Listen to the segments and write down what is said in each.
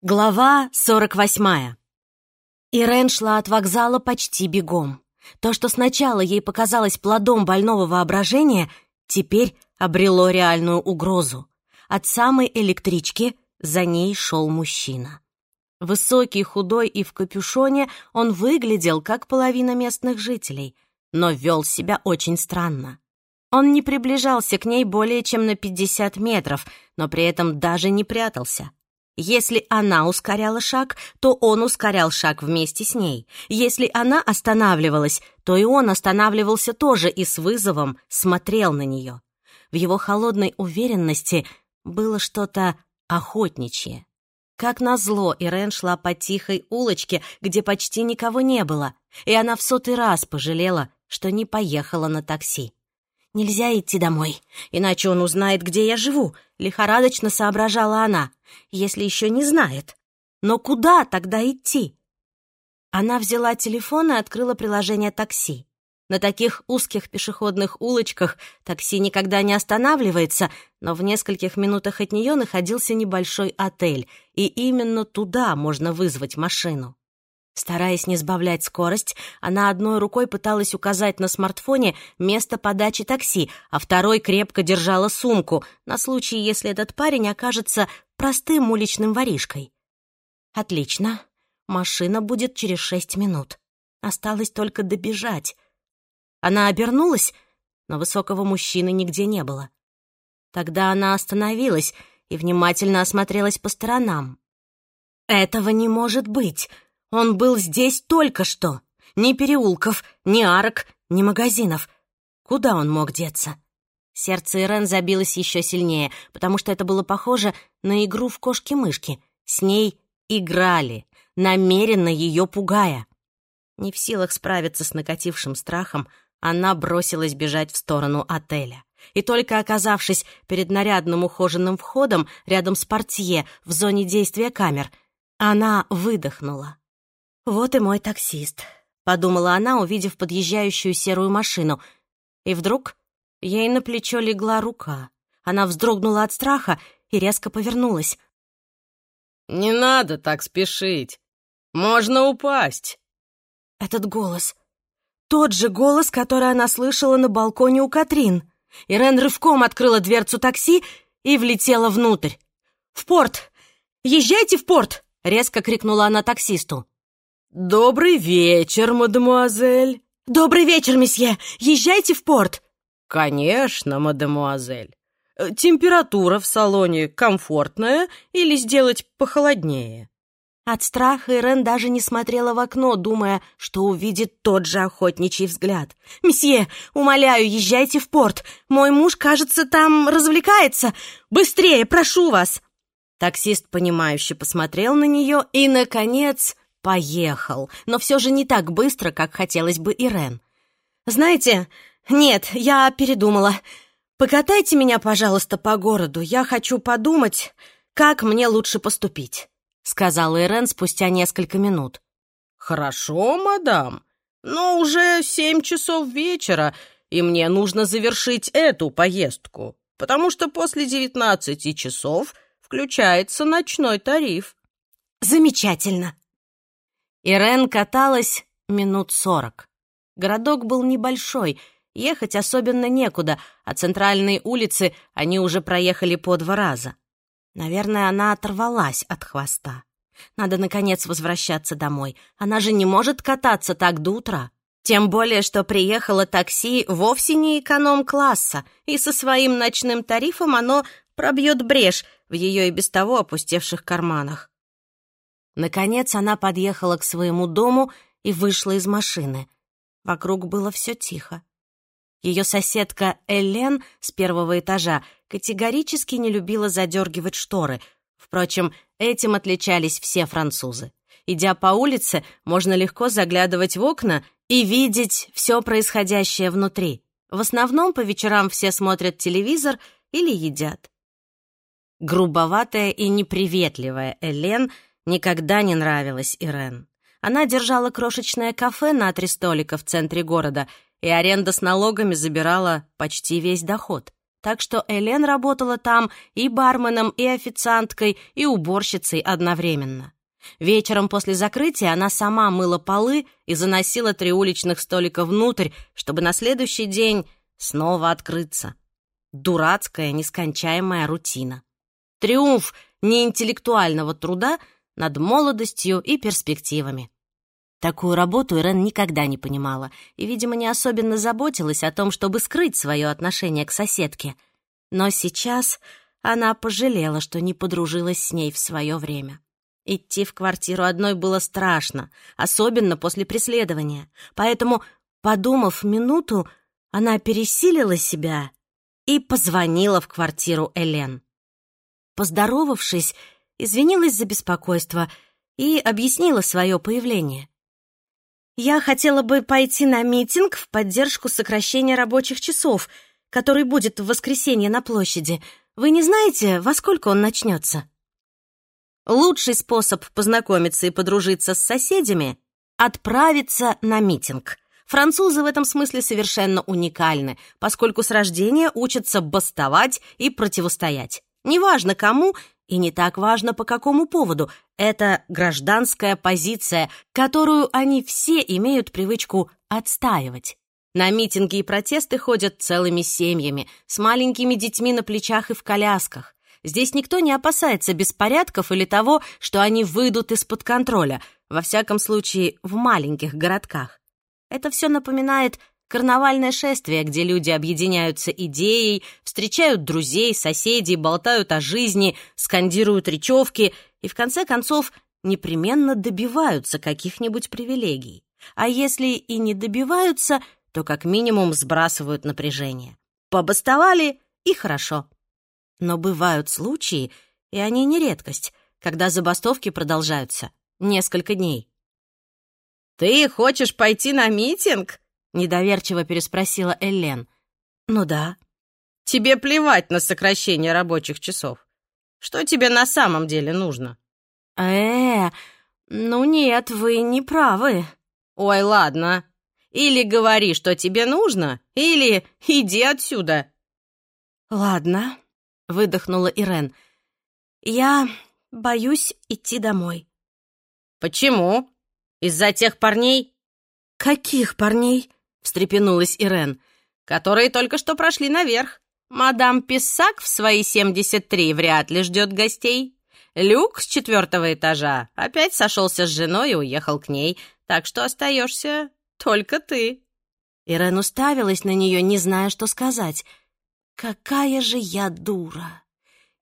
Глава 48. Ирен шла от вокзала почти бегом. То, что сначала ей показалось плодом больного воображения, теперь обрело реальную угрозу. От самой электрички за ней шел мужчина. Высокий, худой и в капюшоне он выглядел как половина местных жителей, но вел себя очень странно. Он не приближался к ней более чем на 50 метров, но при этом даже не прятался — если она ускоряла шаг, то он ускорял шаг вместе с ней. Если она останавливалась, то и он останавливался тоже и с вызовом смотрел на нее. В его холодной уверенности было что-то охотничье. Как назло, Ирен шла по тихой улочке, где почти никого не было, и она в сотый раз пожалела, что не поехала на такси. «Нельзя идти домой, иначе он узнает, где я живу», — лихорадочно соображала она, если еще не знает. «Но куда тогда идти?» Она взяла телефон и открыла приложение такси. На таких узких пешеходных улочках такси никогда не останавливается, но в нескольких минутах от нее находился небольшой отель, и именно туда можно вызвать машину. Стараясь не сбавлять скорость, она одной рукой пыталась указать на смартфоне место подачи такси, а второй крепко держала сумку, на случай, если этот парень окажется простым уличным воришкой. Отлично. Машина будет через шесть минут. Осталось только добежать. Она обернулась, но высокого мужчины нигде не было. Тогда она остановилась и внимательно осмотрелась по сторонам. «Этого не может быть!» Он был здесь только что. Ни переулков, ни арок, ни магазинов. Куда он мог деться? Сердце Ирен забилось еще сильнее, потому что это было похоже на игру в кошки-мышки. С ней играли, намеренно ее пугая. Не в силах справиться с накатившим страхом, она бросилась бежать в сторону отеля. И только оказавшись перед нарядным ухоженным входом рядом с портье в зоне действия камер, она выдохнула. «Вот и мой таксист», — подумала она, увидев подъезжающую серую машину. И вдруг ей на плечо легла рука. Она вздрогнула от страха и резко повернулась. «Не надо так спешить. Можно упасть». Этот голос. Тот же голос, который она слышала на балконе у Катрин. Ирен рывком открыла дверцу такси и влетела внутрь. «В порт! Езжайте в порт!» — резко крикнула она таксисту. «Добрый вечер, мадемуазель!» «Добрый вечер, месье! Езжайте в порт!» «Конечно, мадемуазель. Э, температура в салоне комфортная или сделать похолоднее?» От страха Ирен даже не смотрела в окно, думая, что увидит тот же охотничий взгляд. «Месье, умоляю, езжайте в порт. Мой муж, кажется, там развлекается. Быстрее, прошу вас!» Таксист, понимающе посмотрел на нее и, наконец, поехал, но все же не так быстро, как хотелось бы Ирен. «Знаете, нет, я передумала. Покатайте меня, пожалуйста, по городу. Я хочу подумать, как мне лучше поступить», — сказала Ирен спустя несколько минут. «Хорошо, мадам, но уже семь часов вечера, и мне нужно завершить эту поездку, потому что после девятнадцати часов включается ночной тариф». «Замечательно», Ирен каталась минут сорок. Городок был небольшой, ехать особенно некуда, а центральные улицы они уже проехали по два раза. Наверное, она оторвалась от хвоста. Надо, наконец, возвращаться домой. Она же не может кататься так до утра. Тем более, что приехало такси вовсе не эконом-класса, и со своим ночным тарифом оно пробьет брешь в ее и без того опустевших карманах. Наконец она подъехала к своему дому и вышла из машины. Вокруг было все тихо. Ее соседка Элен с первого этажа категорически не любила задергивать шторы. Впрочем, этим отличались все французы. Идя по улице, можно легко заглядывать в окна и видеть все происходящее внутри. В основном по вечерам все смотрят телевизор или едят. Грубоватая и неприветливая Элен — никогда не нравилась Ирен. Она держала крошечное кафе на три столика в центре города, и аренда с налогами забирала почти весь доход. Так что Элен работала там и барменом, и официанткой, и уборщицей одновременно. Вечером после закрытия она сама мыла полы и заносила три уличных столика внутрь, чтобы на следующий день снова открыться. Дурацкая, нескончаемая рутина. Триумф неинтеллектуального труда над молодостью и перспективами. Такую работу Ирен никогда не понимала и, видимо, не особенно заботилась о том, чтобы скрыть свое отношение к соседке. Но сейчас она пожалела, что не подружилась с ней в свое время. Идти в квартиру одной было страшно, особенно после преследования. Поэтому, подумав минуту, она пересилила себя и позвонила в квартиру Элен. Поздоровавшись, извинилась за беспокойство и объяснила свое появление. «Я хотела бы пойти на митинг в поддержку сокращения рабочих часов, который будет в воскресенье на площади. Вы не знаете, во сколько он начнется?» Лучший способ познакомиться и подружиться с соседями — отправиться на митинг. Французы в этом смысле совершенно уникальны, поскольку с рождения учатся бастовать и противостоять. Неважно кому и не так важно по какому поводу. Это гражданская позиция, которую они все имеют привычку отстаивать. На митинги и протесты ходят целыми семьями, с маленькими детьми на плечах и в колясках. Здесь никто не опасается беспорядков или того, что они выйдут из-под контроля, во всяком случае, в маленьких городках. Это все напоминает карнавальное шествие, где люди объединяются идеей, встречают друзей, соседей, болтают о жизни, скандируют речевки и, в конце концов, непременно добиваются каких-нибудь привилегий. А если и не добиваются, то как минимум сбрасывают напряжение. Побастовали — и хорошо. Но бывают случаи, и они не редкость, когда забастовки продолжаются несколько дней. «Ты хочешь пойти на митинг?» — недоверчиво переспросила Эллен. «Ну да». «Тебе плевать на сокращение рабочих часов. Что тебе на самом деле нужно?» «Э, ну нет, вы не правы». «Ой, ладно. Или говори, что тебе нужно, или иди отсюда». «Ладно», — выдохнула Ирен. «Я боюсь идти домой». «Почему? Из-за тех парней?» «Каких парней?» — встрепенулась Ирен. «Которые только что прошли наверх. Мадам Писак в свои 73 вряд ли ждет гостей. Люк с четвертого этажа опять сошелся с женой и уехал к ней, так что остаешься только ты». Ирен уставилась на нее, не зная, что сказать. Какая же я дура!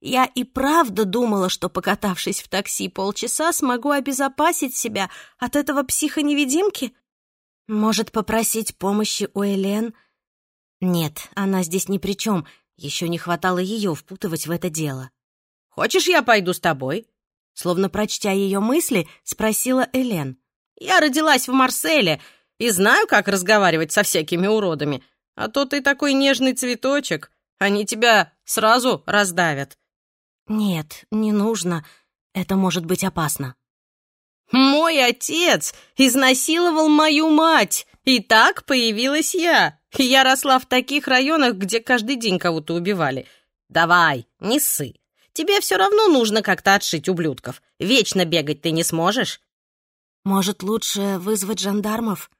Я и правда думала, что, покатавшись в такси полчаса, смогу обезопасить себя от этого психоневидимки? Может, попросить помощи у Элен? Нет, она здесь ни при чем. Еще не хватало ее впутывать в это дело. «Хочешь, я пойду с тобой?» Словно прочтя ее мысли, спросила Элен. «Я родилась в Марселе и знаю, как разговаривать со всякими уродами. А то ты такой нежный цветочек. Они тебя сразу раздавят». «Нет, не нужно. Это может быть опасно». «Мой отец изнасиловал мою мать, и так появилась я. Я росла в таких районах, где каждый день кого-то убивали. Давай, не ссы. Тебе все равно нужно как-то отшить ублюдков. Вечно бегать ты не сможешь». «Может, лучше вызвать жандармов?»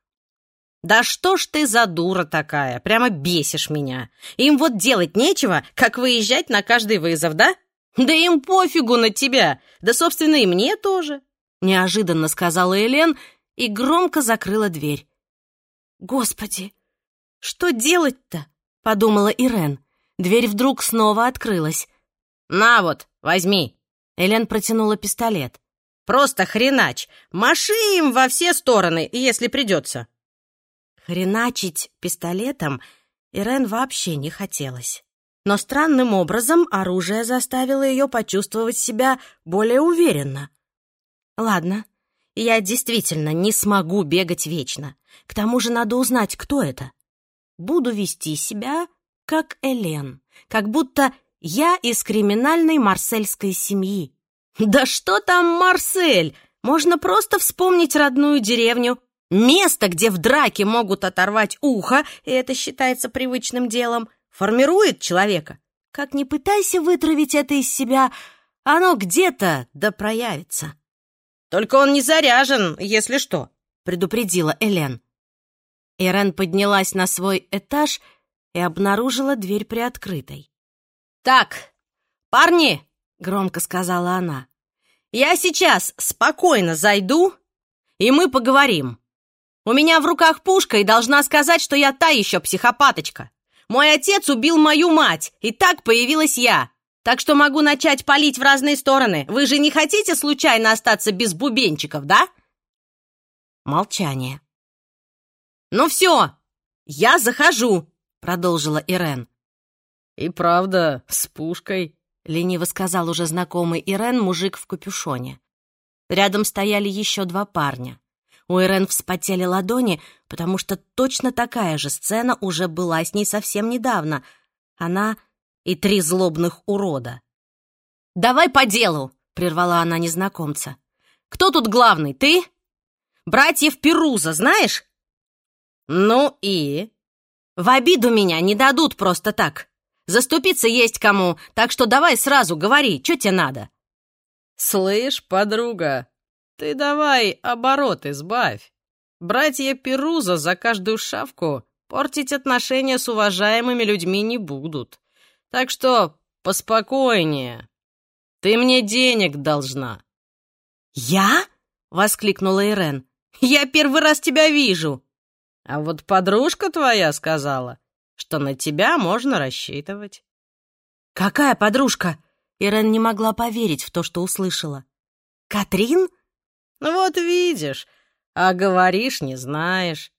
«Да что ж ты за дура такая? Прямо бесишь меня. Им вот делать нечего, как выезжать на каждый вызов, да? Да им пофигу на тебя. Да, собственно, и мне тоже». Неожиданно сказала Элен и громко закрыла дверь. «Господи, что делать-то?» — подумала Ирен. Дверь вдруг снова открылась. «На вот, возьми!» Элен протянула пистолет. «Просто хренач! Маши им во все стороны, если придется!» Хреначить пистолетом Ирен вообще не хотелось. Но странным образом оружие заставило ее почувствовать себя более уверенно. Ладно, я действительно не смогу бегать вечно. К тому же надо узнать, кто это. Буду вести себя как Элен, как будто я из криминальной марсельской семьи. Да что там Марсель? Можно просто вспомнить родную деревню, Место, где в драке могут оторвать ухо, и это считается привычным делом, формирует человека. Как ни пытайся вытравить это из себя, оно где-то да проявится. Только он не заряжен, если что, предупредила Элен. Ирен поднялась на свой этаж и обнаружила дверь приоткрытой. «Так, парни!» — громко сказала она. «Я сейчас спокойно зайду, и мы поговорим. У меня в руках пушка, и должна сказать, что я та еще психопаточка. Мой отец убил мою мать, и так появилась я. Так что могу начать палить в разные стороны. Вы же не хотите случайно остаться без бубенчиков, да?» Молчание. «Ну все, я захожу», — продолжила Ирен. «И правда, с пушкой», — лениво сказал уже знакомый Ирен мужик в капюшоне. Рядом стояли еще два парня. У Ирен вспотели ладони, потому что точно такая же сцена уже была с ней совсем недавно. Она и три злобных урода. «Давай по делу!» — прервала она незнакомца. «Кто тут главный, ты? Братьев Перуза знаешь?» «Ну и?» «В обиду меня не дадут просто так. Заступиться есть кому, так что давай сразу говори, что тебе надо?» «Слышь, подруга, ты давай оборот избавь. Братья Перуза за каждую шавку портить отношения с уважаемыми людьми не будут. Так что поспокойнее. Ты мне денег должна». «Я?» — воскликнула Ирен. «Я первый раз тебя вижу». А вот подружка твоя сказала, что на тебя можно рассчитывать. «Какая подружка?» Ирен не могла поверить в то, что услышала. «Катрин?» «Ну «Вот видишь, а говоришь, не знаешь».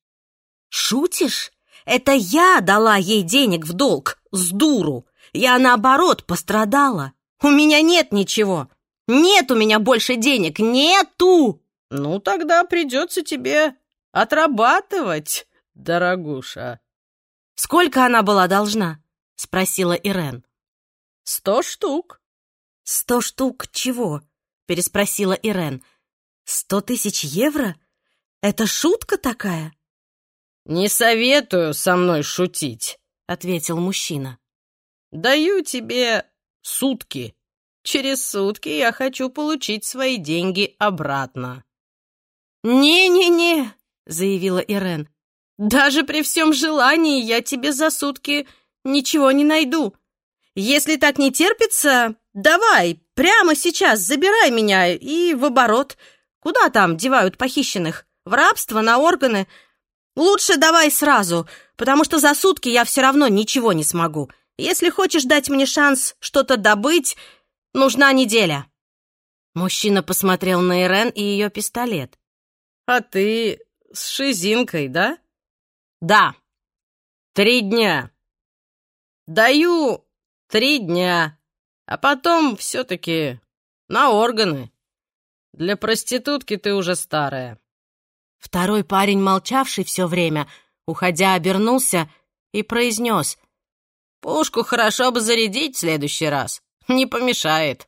«Шутишь? Это я дала ей денег в долг, с дуру. Я, наоборот, пострадала. У меня нет ничего. Нет у меня больше денег. Нету!» «Ну, тогда придется тебе отрабатывать, дорогуша». «Сколько она была должна?» — спросила Ирен. «Сто штук». «Сто штук чего?» — переспросила Ирен. «Сто тысяч евро? Это шутка такая?» «Не советую со мной шутить», — ответил мужчина. «Даю тебе сутки. Через сутки я хочу получить свои деньги обратно». «Не-не-не», — заявила Ирен. «Даже при всем желании я тебе за сутки ничего не найду. Если так не терпится, давай, прямо сейчас забирай меня и в оборот. Куда там девают похищенных? В рабство, на органы? Лучше давай сразу, потому что за сутки я все равно ничего не смогу. Если хочешь дать мне шанс что-то добыть, нужна неделя». Мужчина посмотрел на Ирен и ее пистолет. «А ты с шизинкой, да?» «Да». «Три дня». «Даю Три дня. А потом все-таки на органы. Для проститутки ты уже старая. Второй парень, молчавший все время, уходя, обернулся и произнес. «Пушку хорошо бы зарядить в следующий раз. Не помешает».